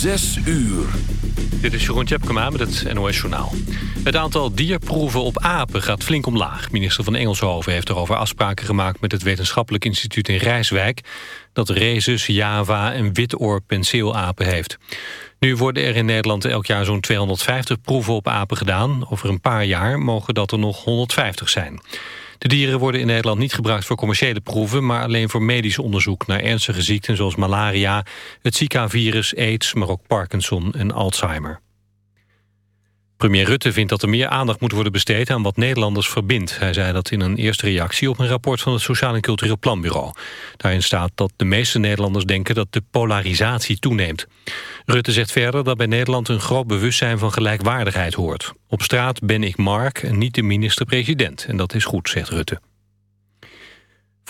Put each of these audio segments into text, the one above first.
Zes uur. Dit is Jeroen Tjepkema met het NOS Journaal. Het aantal dierproeven op apen gaat flink omlaag. Minister van Engelshoven heeft erover afspraken gemaakt... met het Wetenschappelijk Instituut in Rijswijk... dat Rhesus, Java en witoor penseelapen heeft. Nu worden er in Nederland elk jaar zo'n 250 proeven op apen gedaan. Over een paar jaar mogen dat er nog 150 zijn. De dieren worden in Nederland niet gebruikt voor commerciële proeven... maar alleen voor medisch onderzoek naar ernstige ziekten zoals malaria... het Zika-virus, aids, maar ook Parkinson en Alzheimer. Premier Rutte vindt dat er meer aandacht moet worden besteed aan wat Nederlanders verbindt. Hij zei dat in een eerste reactie op een rapport van het Sociaal en Cultureel Planbureau. Daarin staat dat de meeste Nederlanders denken dat de polarisatie toeneemt. Rutte zegt verder dat bij Nederland een groot bewustzijn van gelijkwaardigheid hoort. Op straat ben ik Mark en niet de minister-president. En dat is goed, zegt Rutte.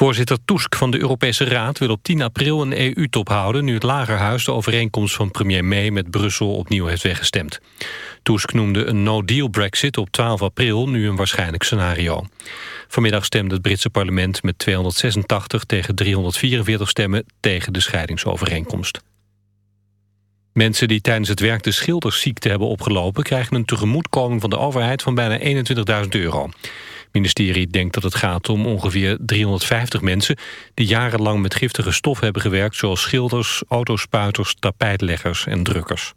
Voorzitter Tusk van de Europese Raad wil op 10 april een EU-top houden... nu het Lagerhuis de overeenkomst van premier May met Brussel opnieuw heeft weggestemd. Tusk noemde een no-deal brexit op 12 april nu een waarschijnlijk scenario. Vanmiddag stemde het Britse parlement met 286 tegen 344 stemmen tegen de scheidingsovereenkomst. Mensen die tijdens het werk de schildersziekte hebben opgelopen... krijgen een tegemoetkoming van de overheid van bijna 21.000 euro. Ministerie denkt dat het gaat om ongeveer 350 mensen... die jarenlang met giftige stof hebben gewerkt... zoals schilders, autospuiters, tapijtleggers en drukkers.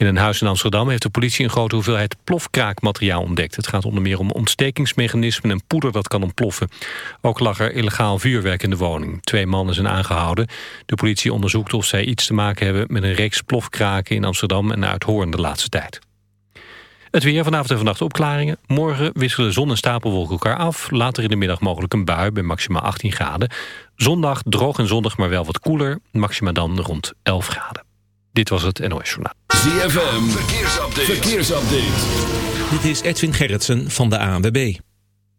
In een huis in Amsterdam heeft de politie een grote hoeveelheid plofkraakmateriaal ontdekt. Het gaat onder meer om ontstekingsmechanismen en poeder dat kan ontploffen. Ook lag er illegaal vuurwerk in de woning. Twee mannen zijn aangehouden. De politie onderzoekt of zij iets te maken hebben met een reeks plofkraken in Amsterdam en Uithoorn de laatste tijd. Het weer vanavond en vannacht opklaringen. Morgen wisselen zon en stapelwolken elkaar af. Later in de middag mogelijk een bui bij maximaal 18 graden. Zondag droog en zondag, maar wel wat koeler. Maxima dan rond 11 graden. Dit was het NOS Journaal. ZFM, verkeersupdate. verkeersupdate. Dit is Edwin Gerritsen van de ANWB.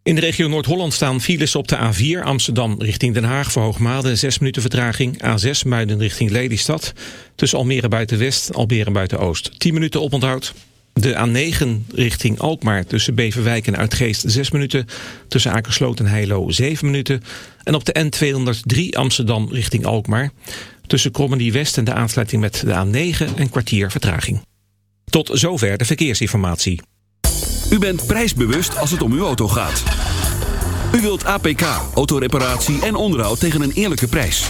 In de regio Noord-Holland staan files op de A4 Amsterdam richting Den Haag voor Hoogmade 6 minuten vertraging. A6 Muiden richting Lelystad. Tussen Almere buiten West, Almere buiten Oost. 10 minuten oponthoud. De A9 richting Alkmaar tussen Beverwijk en Uitgeest 6 minuten. Tussen Akersloot en Heilo 7 minuten. En op de N203 Amsterdam richting Alkmaar. Tussen Krommenie West en de aansluiting met de A9 een kwartier vertraging. Tot zover de verkeersinformatie. U bent prijsbewust als het om uw auto gaat. U wilt APK, autoreparatie en onderhoud tegen een eerlijke prijs.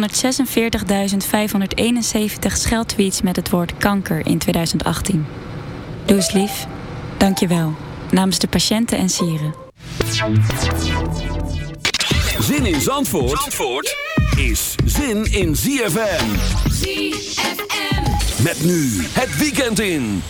146.571 scheldtweets met het woord kanker in 2018. Doe eens lief. Dank je wel. Namens de patiënten en sieren. Zin in Zandvoort, Zandvoort is zin in ZFM. ZFM. Met nu het weekend in.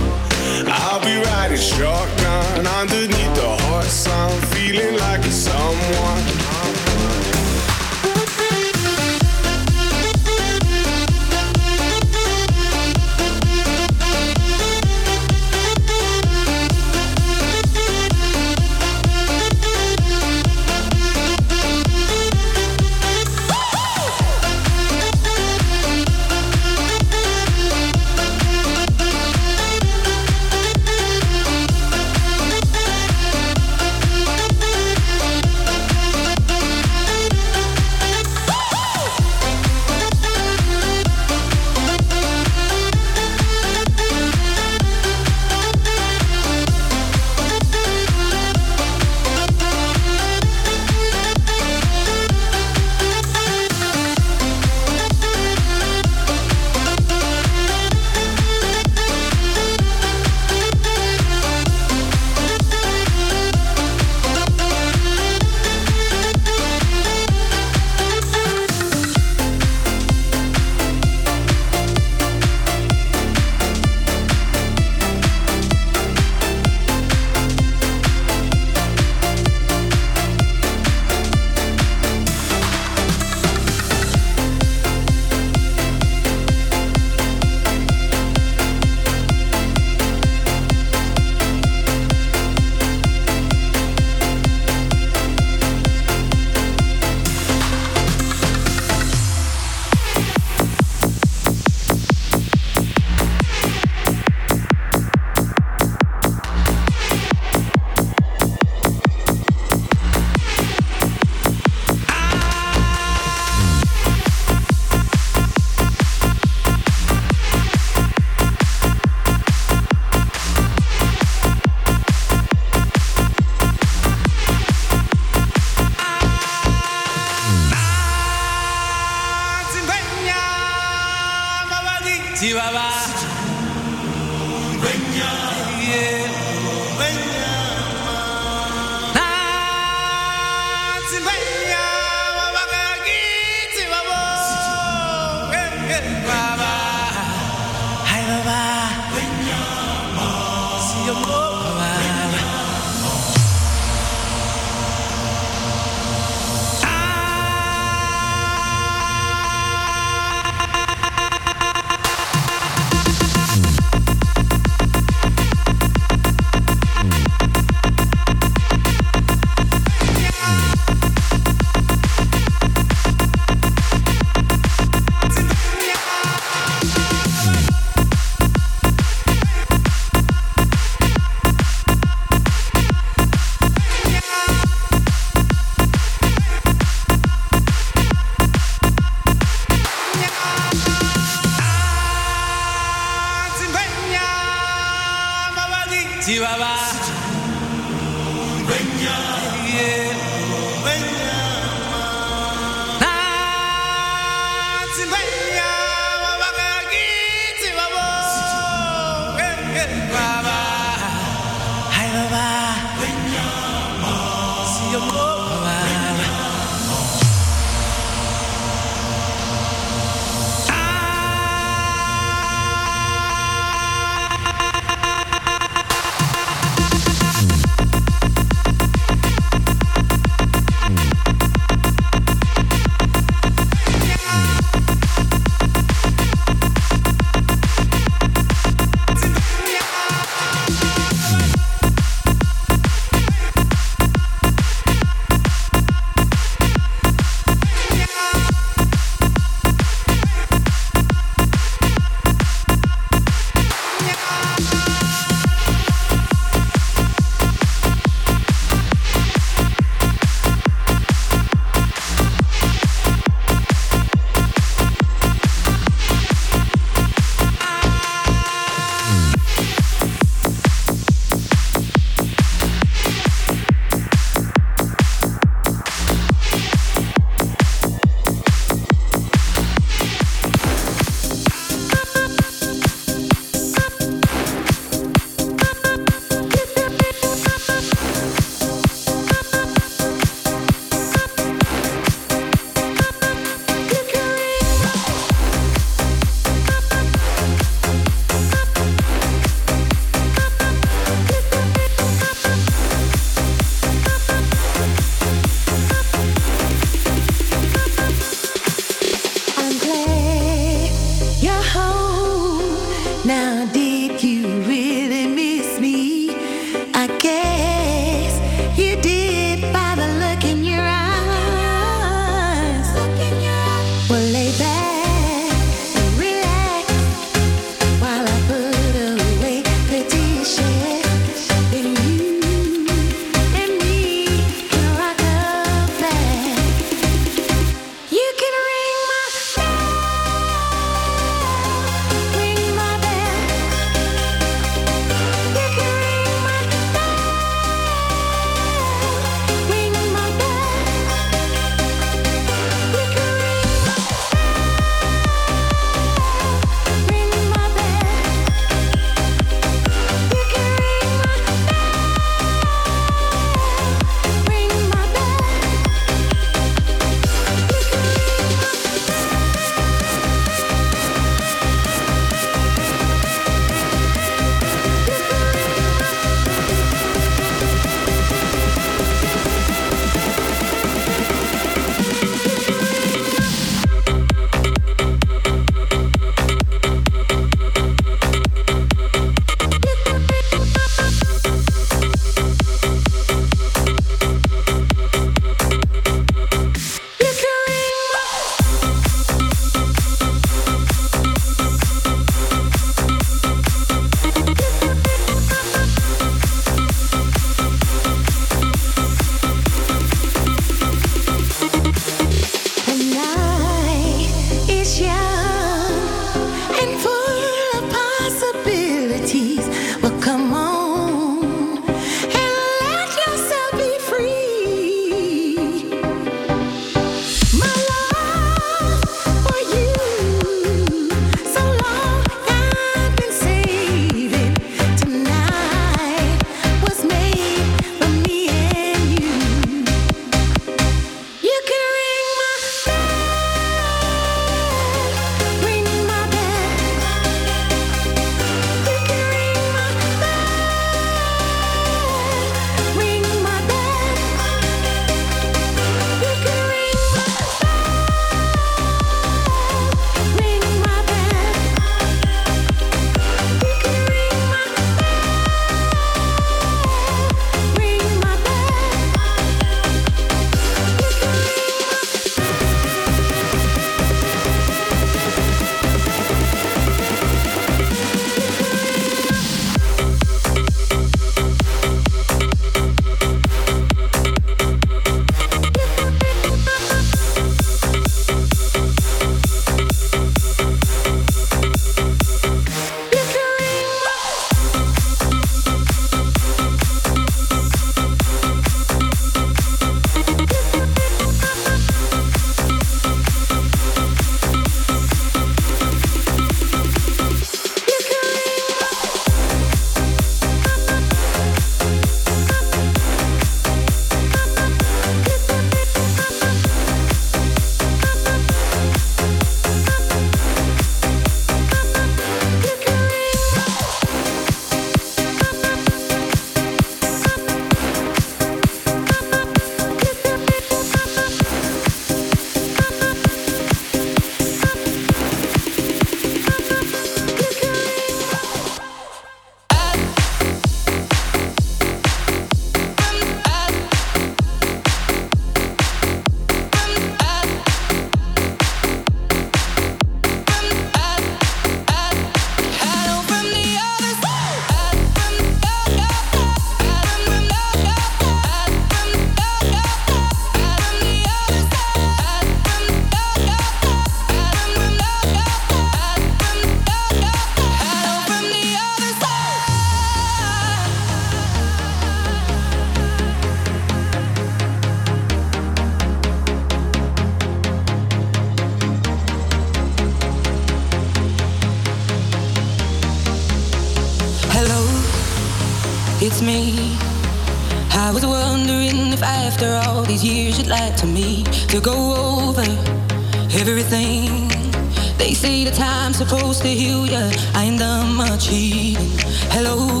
supposed to heal ya. I ain't done much healing. Hello,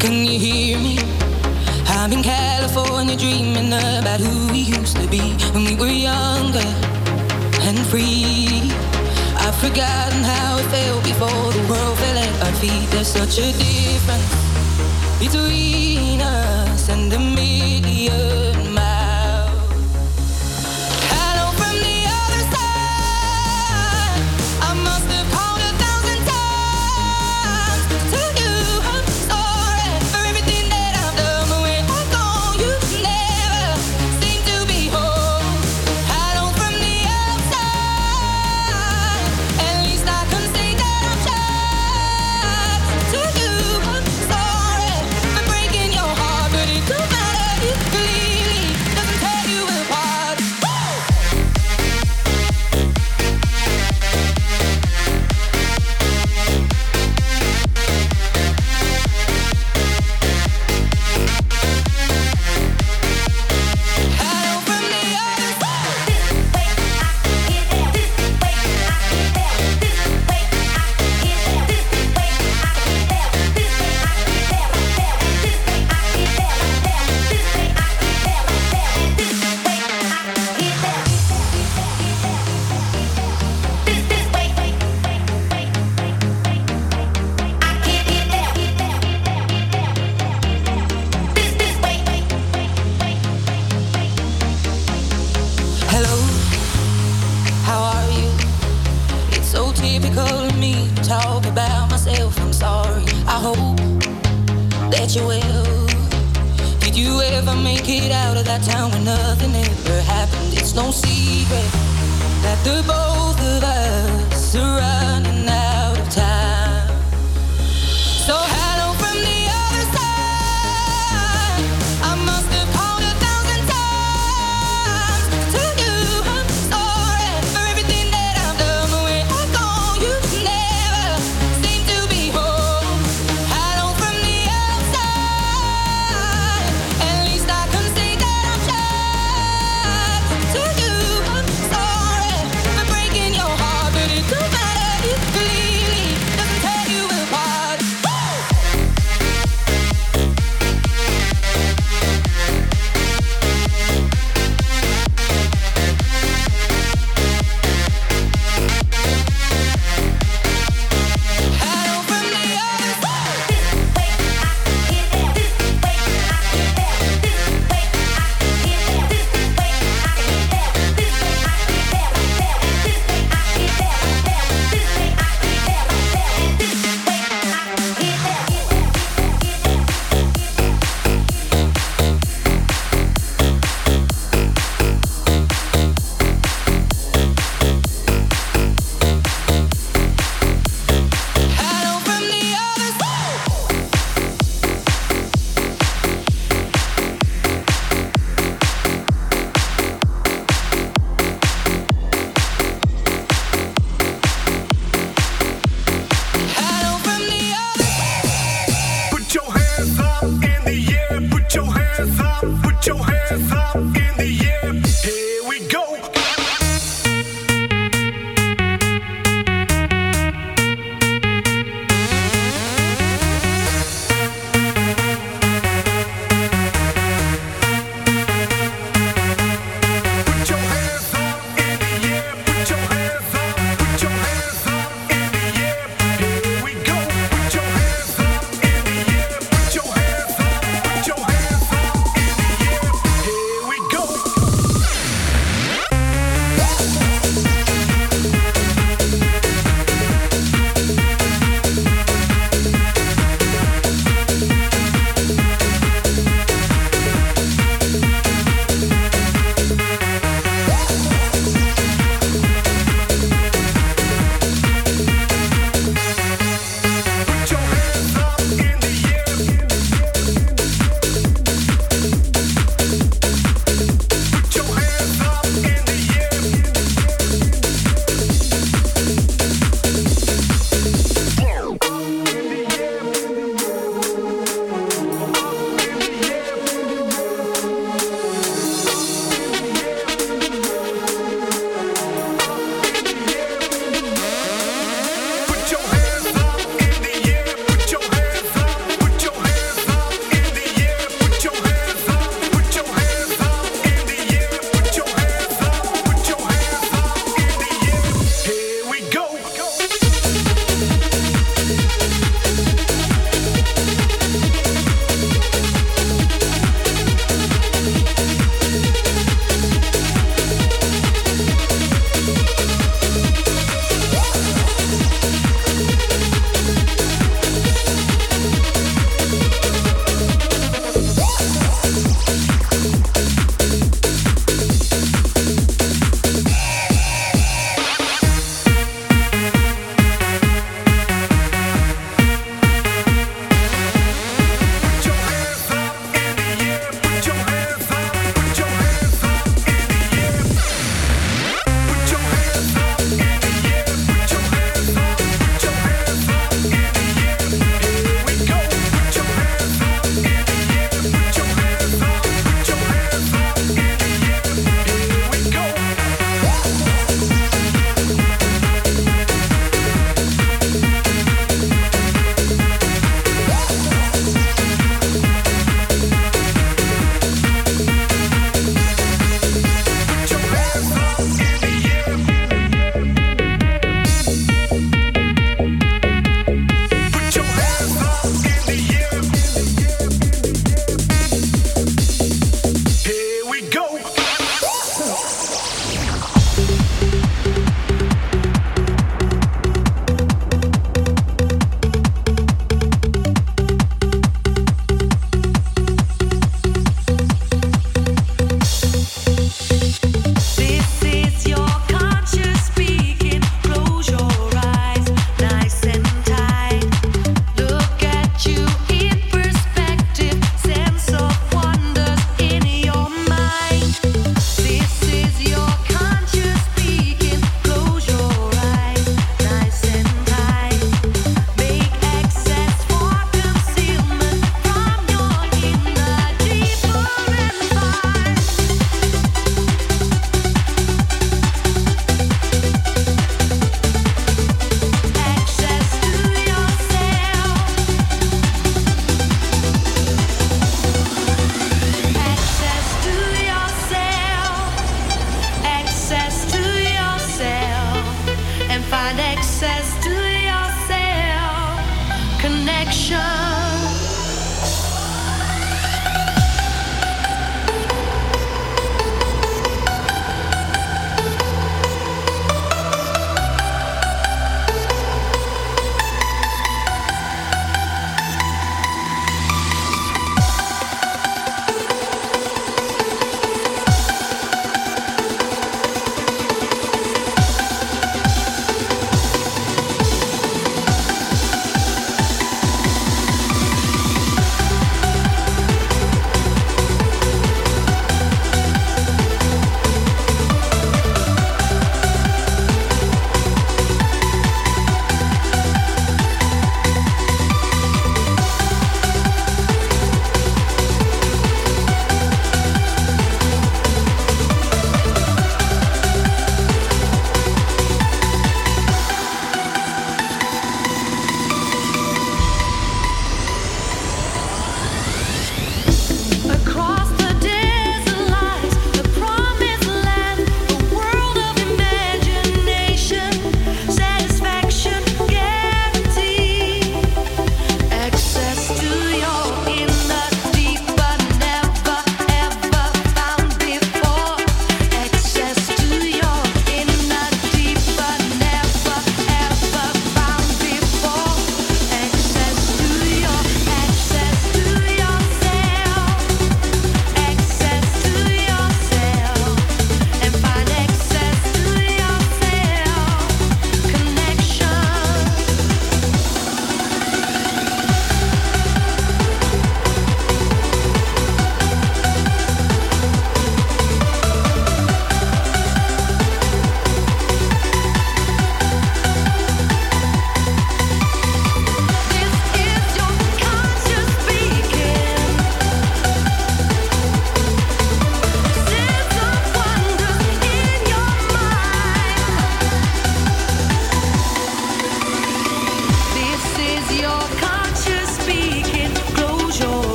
can you hear me? I'm in California dreaming about who we used to be when we were younger and free. I've forgotten how it felt before the world fell at our feet. There's such a difference between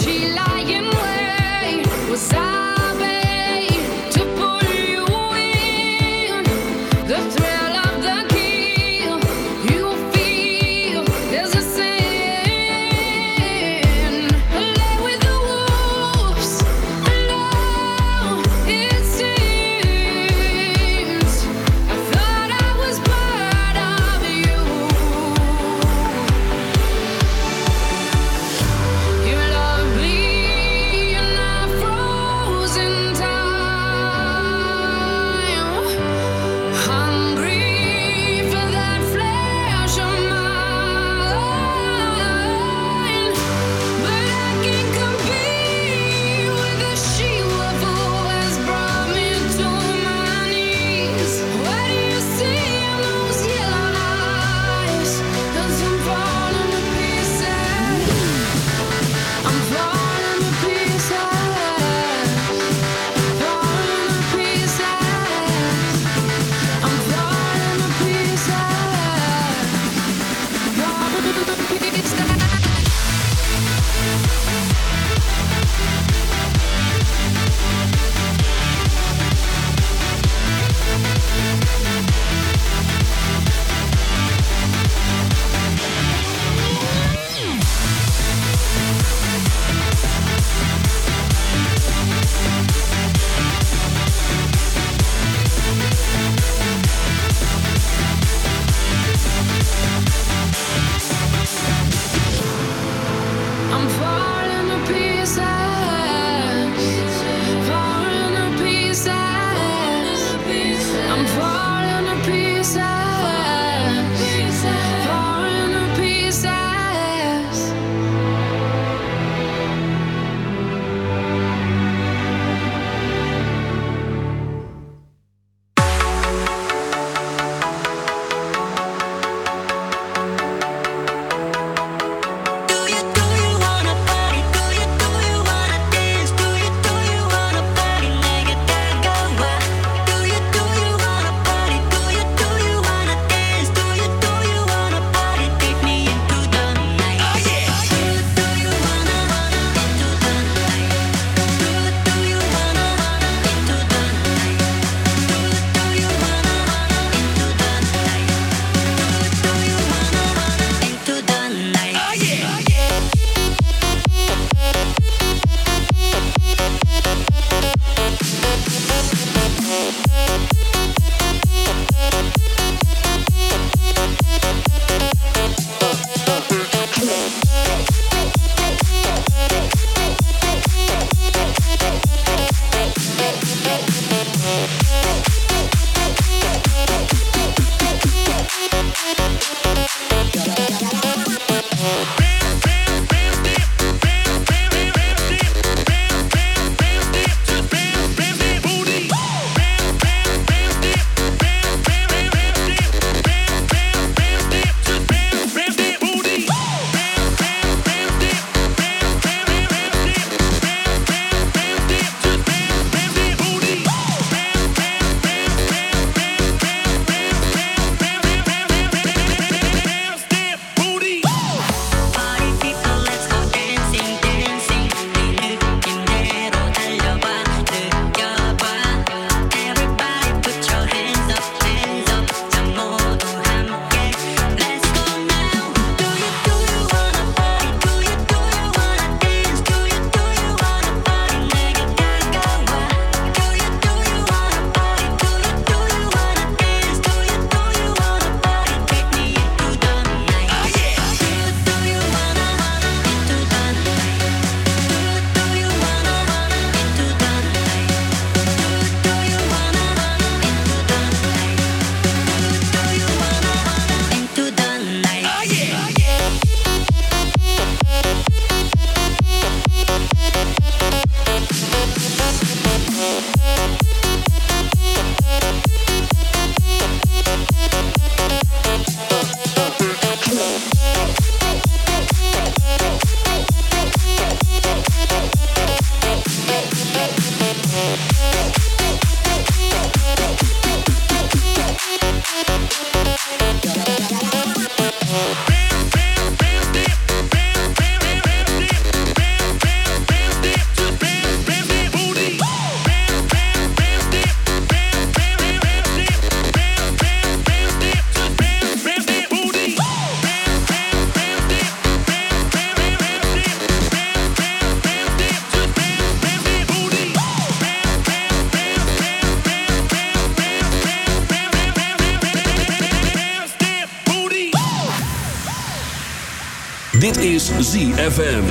she likes. ZFM